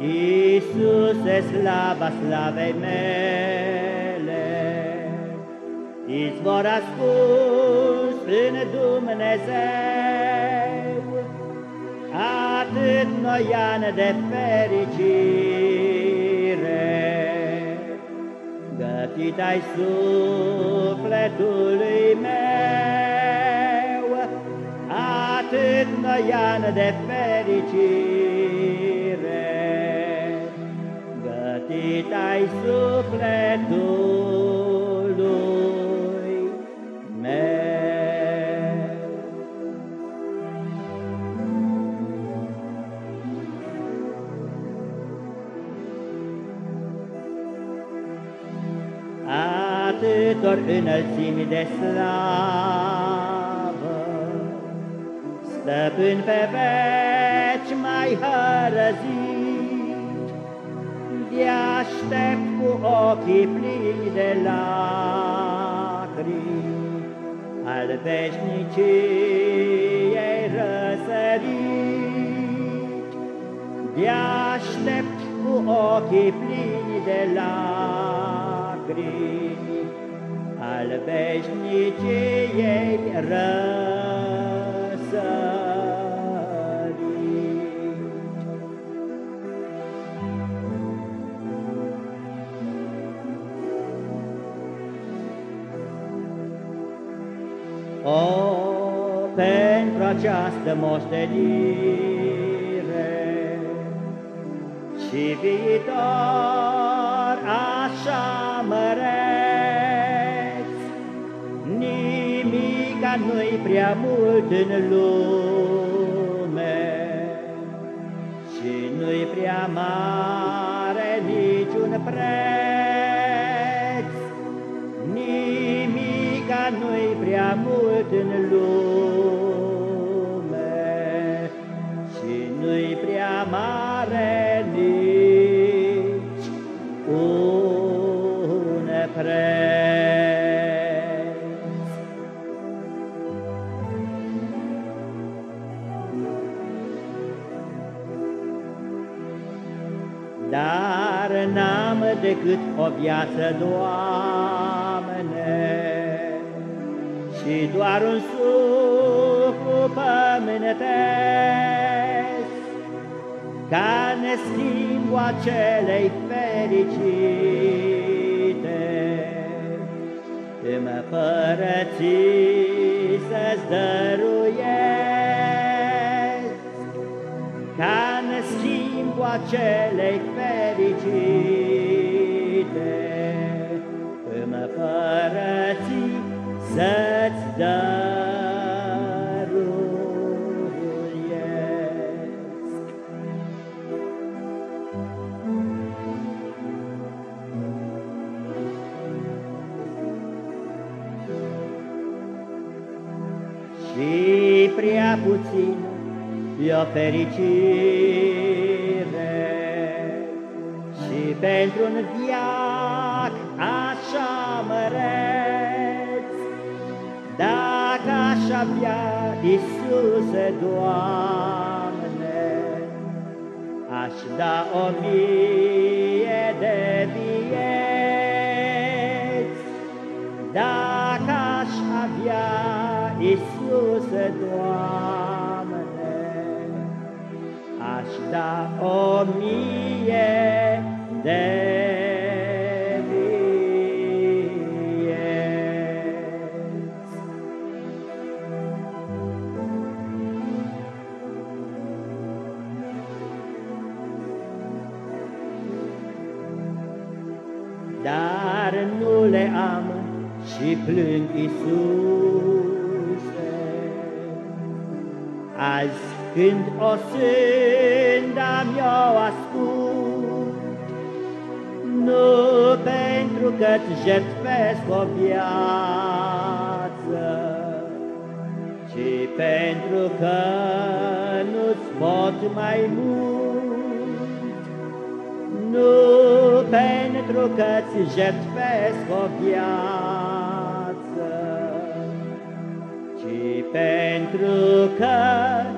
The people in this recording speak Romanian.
Iisuse, slava slavei mele, Izvor ascuns în Dumnezeu, Atât noian de fericire, Gătit ai sufletului meu, Atât noian de fericire, sufletului meu. Atâtor înălțimi de slavă, Stăpân pe veci mai hărăzit, De aștept cu ochii plini de lacrimi, Al veșniciei răsărit, De aștept cu ochii plini de lacrimi, Al veșniciei răsărit. O, pentru această moștenire și viitor așa măreț, nimica nu-i prea mult în lume și nu-i prea mare niciun preț. În lume și nu-i prea mare nici un preț. Dar n-am decât o viață, Doamne, Și doar un suflu pământesc, Ca ne schimbu acelei fericite, Îmi părății să-ți dăruiesc, Ca ne schimbu acelei fericite, Îmi părății să-ți dăruiesc. Și prea puțin e o fericire Și pentru un viac așa măreț avea, Iisuse, Doamne Aș da o mie de vieți. Dacă aș avea, Iisuse, Doamne Aș da o mie de Dar nu le am și plâng, Iisuse, Azi când o sânda mi-o ascult, Nu pentru că-ți jertfesc o viață, Ci pentru că nu-ți pot mai mult, pentru că-ți jertfesc o viață, Ci pentru că nu-ți pot